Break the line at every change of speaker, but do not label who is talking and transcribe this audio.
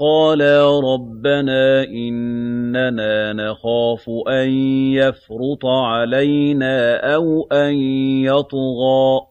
قَالَا رَبَّنَا إِنَّنَا نَخَافُ أَن يَفْرُطَ عَلَيْنَا أَوْ أَن يَطْغَىٰ